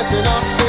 question of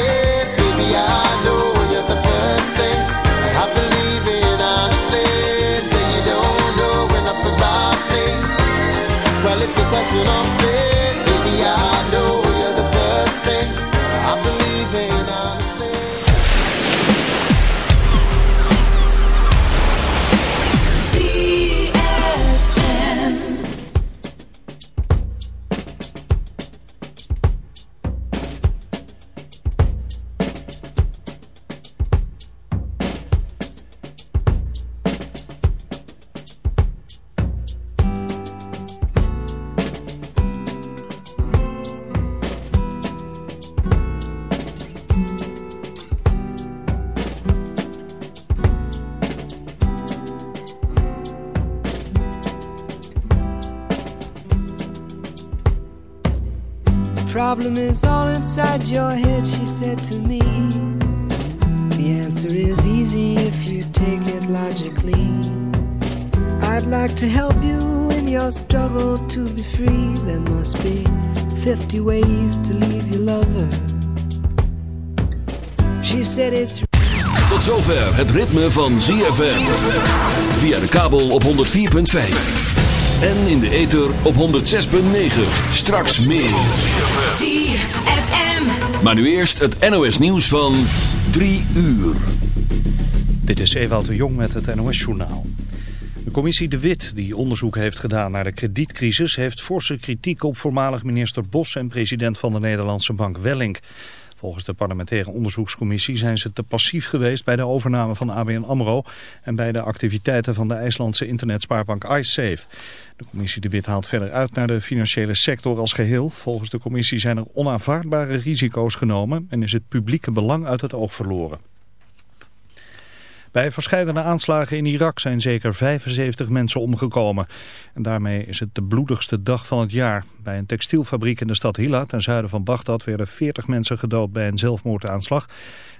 zover het ritme van ZFM. Via de kabel op 104.5. En in de ether op 106.9. Straks meer. ZFM. Maar nu eerst het NOS nieuws van 3 uur. Dit is Ewout de Jong met het NOS-journaal. De commissie De Wit, die onderzoek heeft gedaan naar de kredietcrisis... heeft forse kritiek op voormalig minister Bos en president van de Nederlandse bank Wellink. Volgens de parlementaire onderzoekscommissie zijn ze te passief geweest... bij de overname van ABN AMRO... en bij de activiteiten van de IJslandse internetspaarbank iSafe. De commissie De Wit haalt verder uit naar de financiële sector als geheel. Volgens de commissie zijn er onaanvaardbare risico's genomen... en is het publieke belang uit het oog verloren. Bij verschillende aanslagen in Irak zijn zeker 75 mensen omgekomen. En daarmee is het de bloedigste dag van het jaar. Bij een textielfabriek in de stad Hila, ten zuiden van Bagdad, werden 40 mensen gedood bij een zelfmoordaanslag.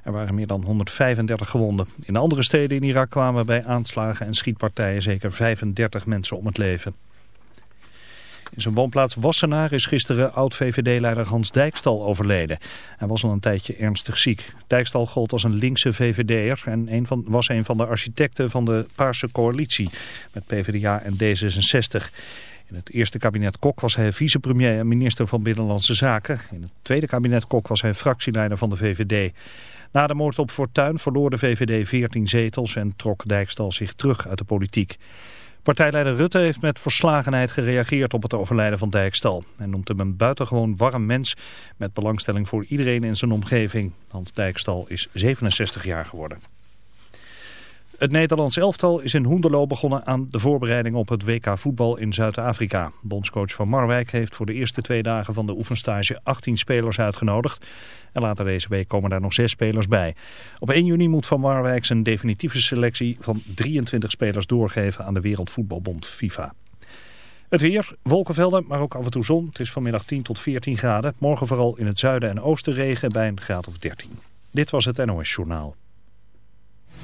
Er waren meer dan 135 gewonden. In andere steden in Irak kwamen bij aanslagen en schietpartijen zeker 35 mensen om het leven. In zijn woonplaats Wassenaar is gisteren oud-VVD-leider Hans Dijkstal overleden. Hij was al een tijdje ernstig ziek. Dijkstal gold als een linkse VVD'er en een van, was een van de architecten van de Paarse coalitie met PvdA en D66. In het eerste kabinet Kok was hij vicepremier en minister van Binnenlandse Zaken. In het tweede kabinet Kok was hij fractieleider van de VVD. Na de moord op Fortuyn verloor de VVD 14 zetels en trok Dijkstal zich terug uit de politiek. Partijleider Rutte heeft met verslagenheid gereageerd op het overlijden van Dijkstal. Hij noemt hem een buitengewoon warm mens met belangstelling voor iedereen in zijn omgeving. Hans Dijkstal is 67 jaar geworden. Het Nederlands elftal is in Hoenderloo begonnen aan de voorbereiding op het WK voetbal in Zuid-Afrika. Bondscoach van Marwijk heeft voor de eerste twee dagen van de oefenstage 18 spelers uitgenodigd. En later deze week komen daar nog zes spelers bij. Op 1 juni moet Van Marwijk zijn definitieve selectie van 23 spelers doorgeven aan de Wereldvoetbalbond FIFA. Het weer, wolkenvelden, maar ook af en toe zon. Het is vanmiddag 10 tot 14 graden. Morgen vooral in het zuiden en oosten regen bij een graad of 13. Dit was het NOS Journaal.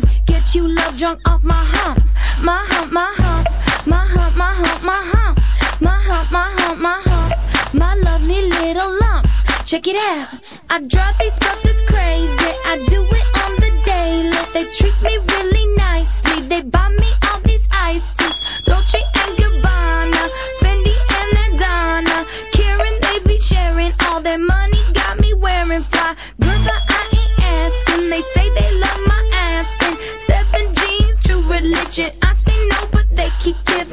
get you drunk. Get you love drunk off my hump. My hump, my hump. My hump, my hump, my hump. My hump, my hump, my hump. My lovely little lumps. Check it out. I drive these brothers crazy. I do it on the daily. They treat me really nicely.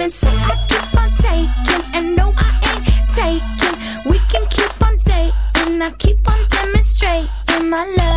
so I keep on taking, and no, I ain't taking. We can keep on dating, I keep on demonstrating my love.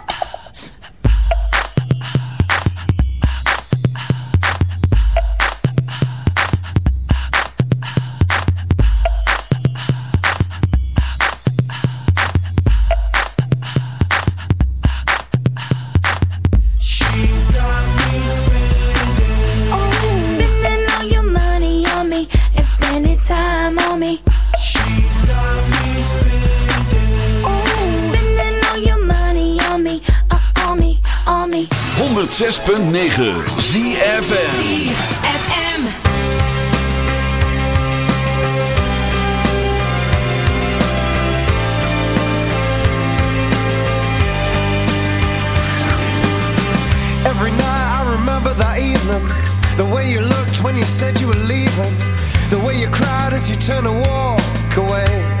106.9 ZFM. FM. Every night I remember that evening The way you looked when you said you were leaving The way you cried as you turned to walk away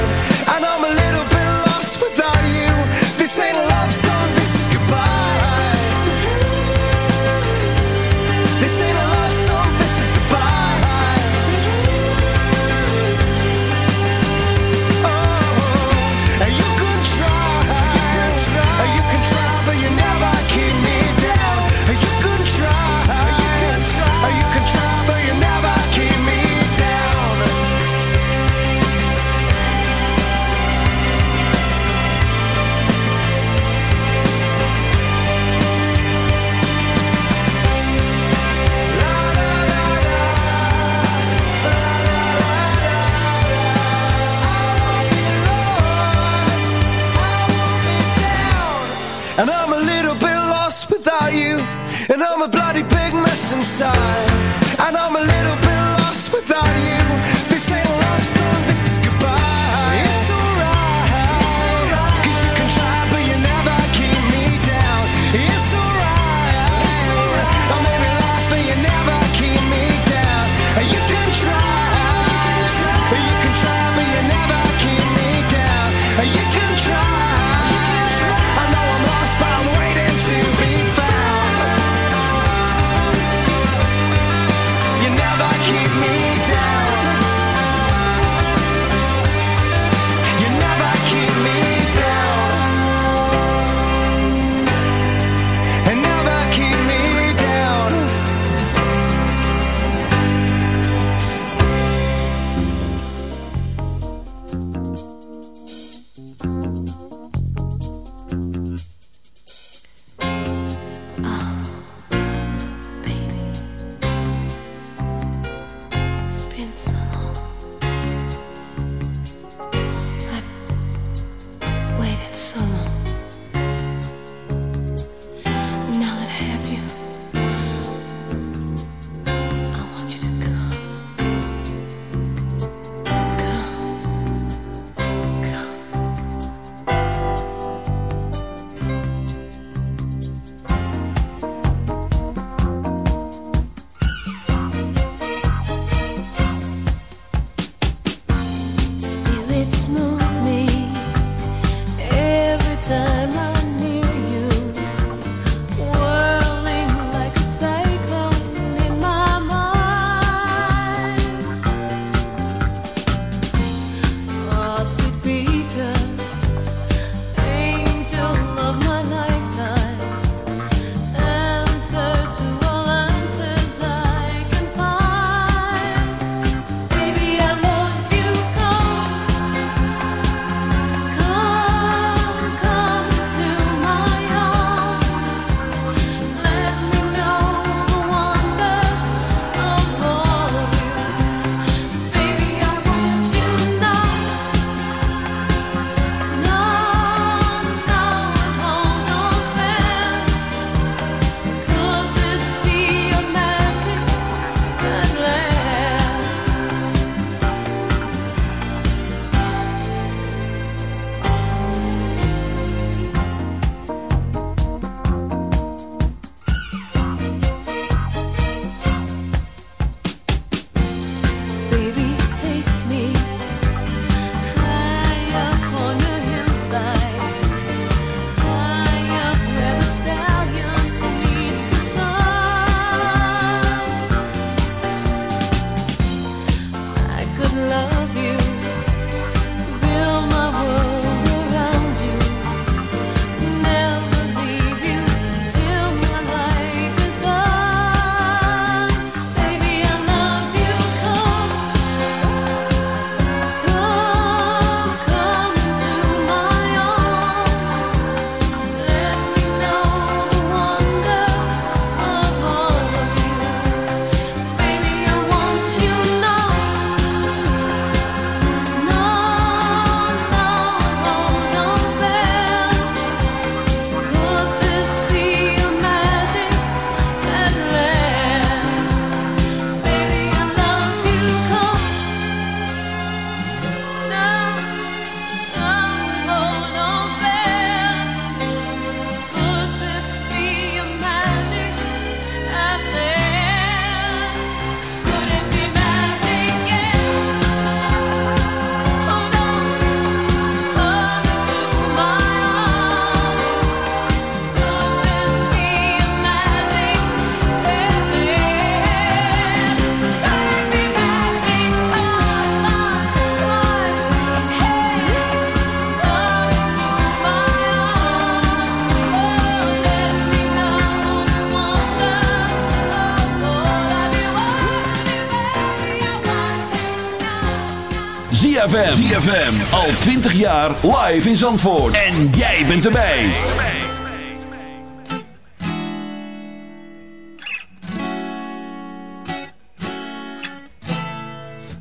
ZFM. Al 20 jaar live in Zandvoort. En jij bent erbij.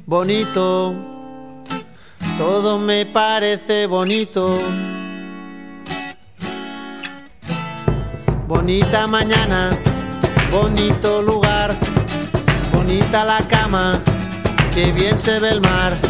Bonito. Todo me parece bonito. Bonita mañana. Bonito lugar. Bonita la cama. Que bien se ve el mar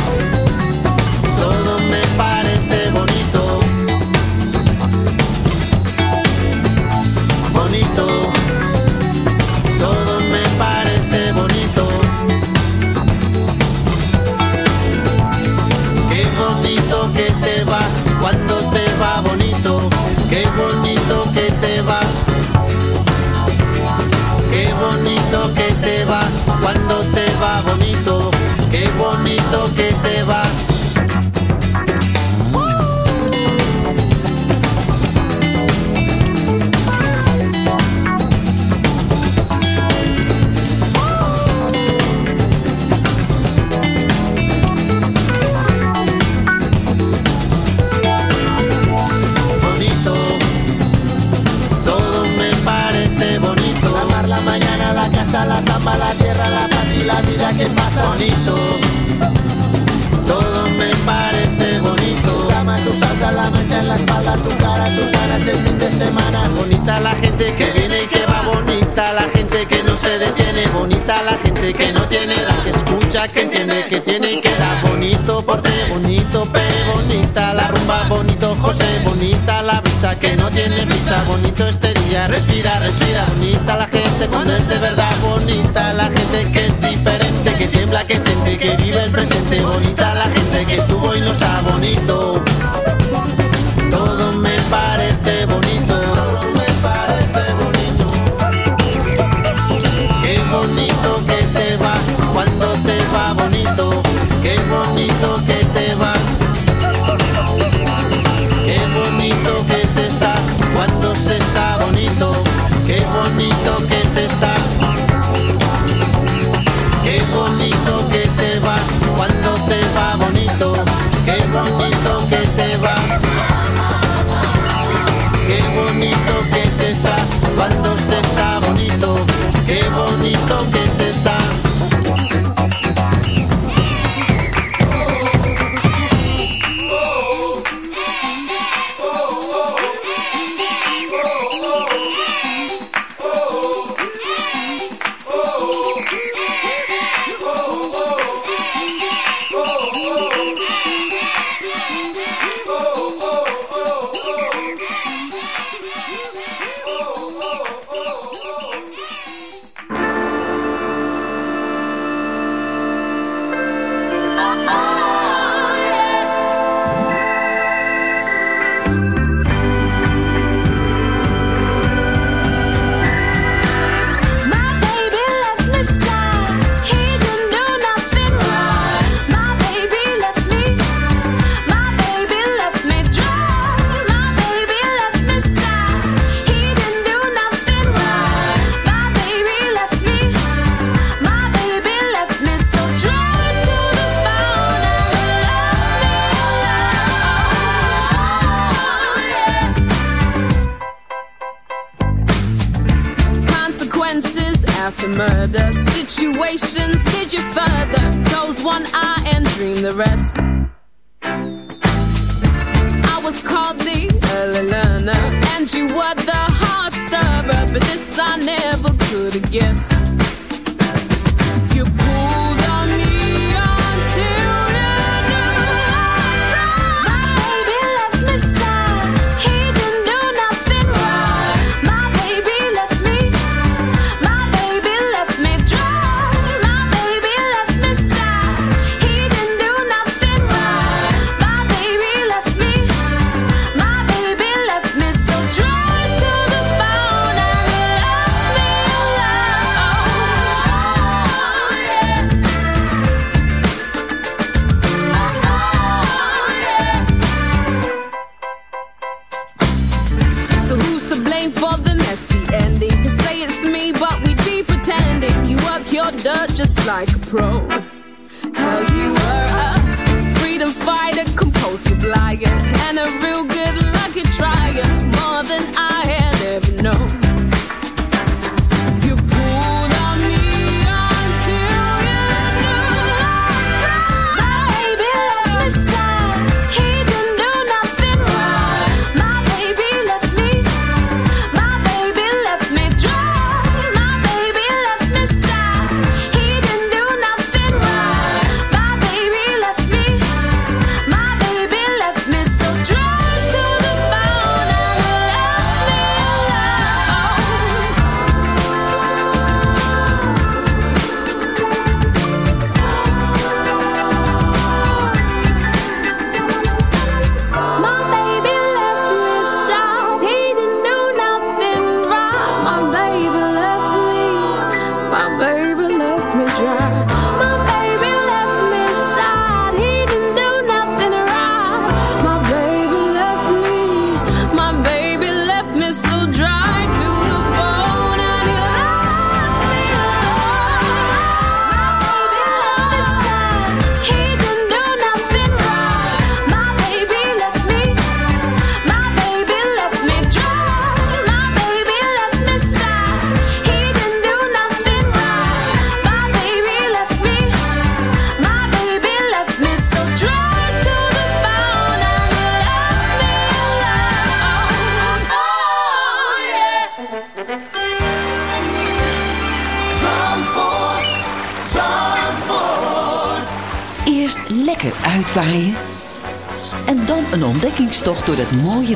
La casa, la tierra, la paz y la vida que pasa bonito. Todo me parece bonito. Cama, tu salsa, la mancha en la espalda, tu cara, tus ganas el fin de semana. Bonita la gente que viene y que va bonita, la gente que no se detiene, bonita la gente que no tiene edad, que escucha, que entiende, que tiene y que da bonito porte, bonito pero bonita la rumba, bonito José, bonita la brisa que no tiene prisa, bonito este respira, respira, bonita la gente cuando es de verdad, bonita la gente que es diferente, que tiembla, que siente, que vive el presente, bonita la gente que estuvo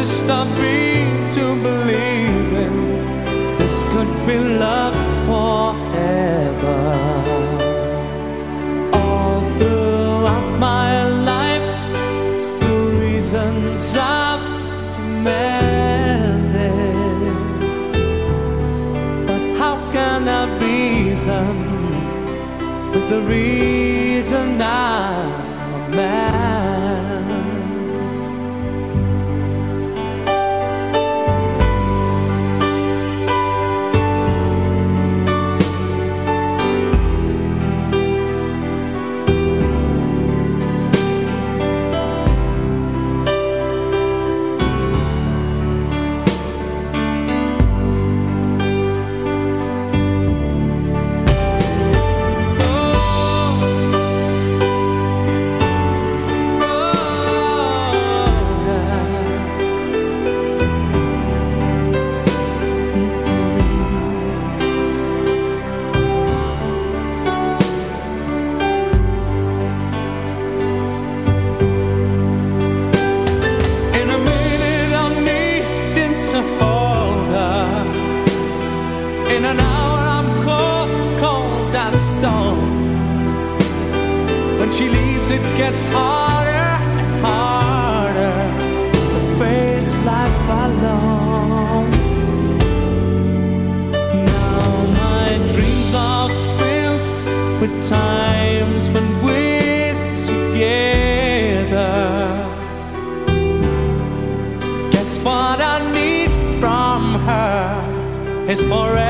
to stop me to in. this could be love for is forever.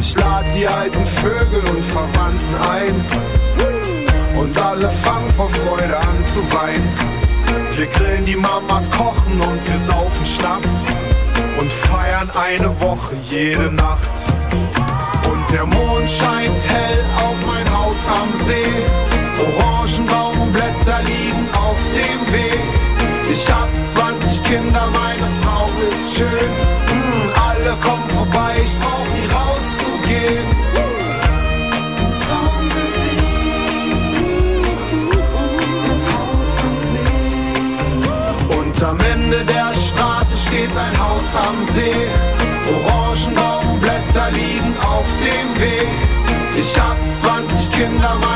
Ich lad die alten Vögel und Verwandten ein. Und alle fangen vor Freude an zu weinen. Wir grillen die Mamas, kochen und wir saufen Schnaps. Und feiern eine Woche jede Nacht. Und der Mond scheint hell auf mein Haus am See. Orangenbaumblätter am See. Orangenbaumblätter liegen auf dem Weg. Ich hab 20 Kinder, meine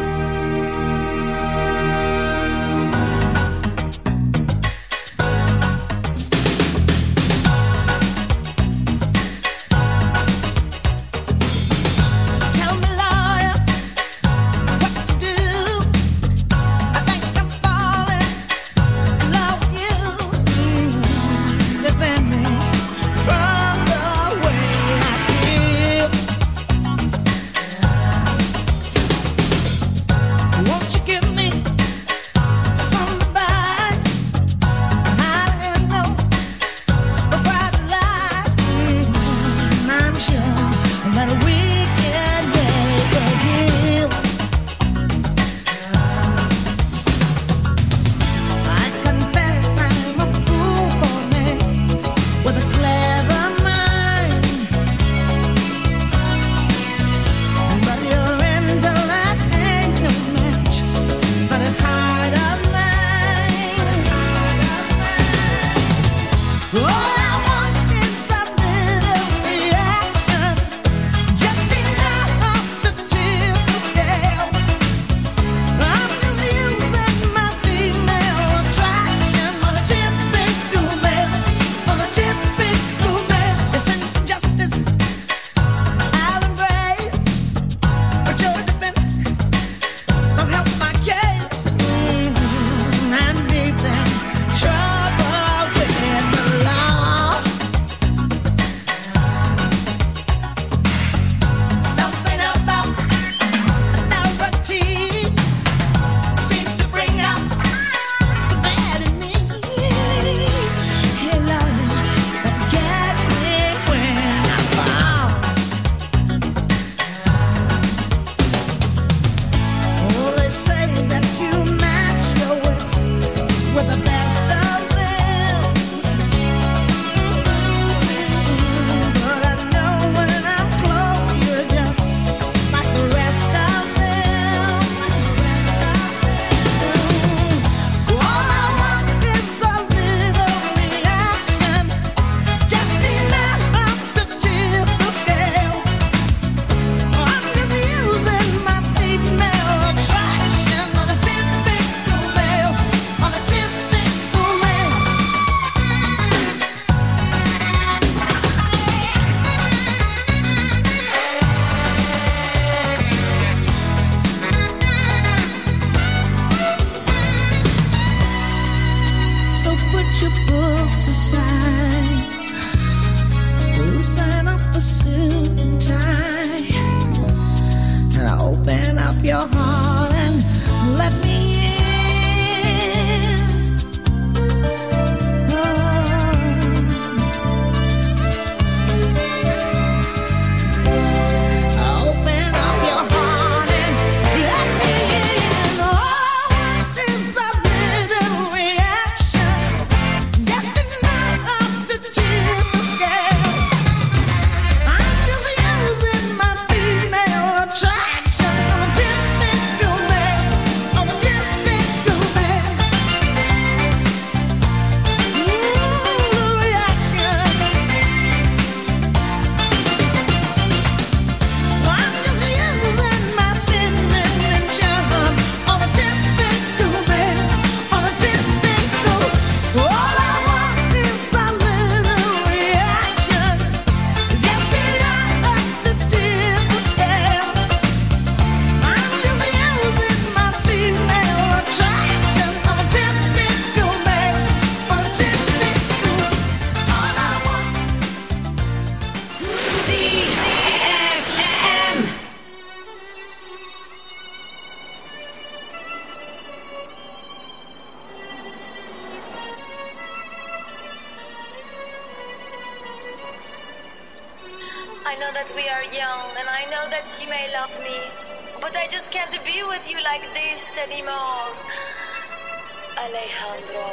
Alejandro.